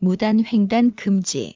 무단 횡단 금지.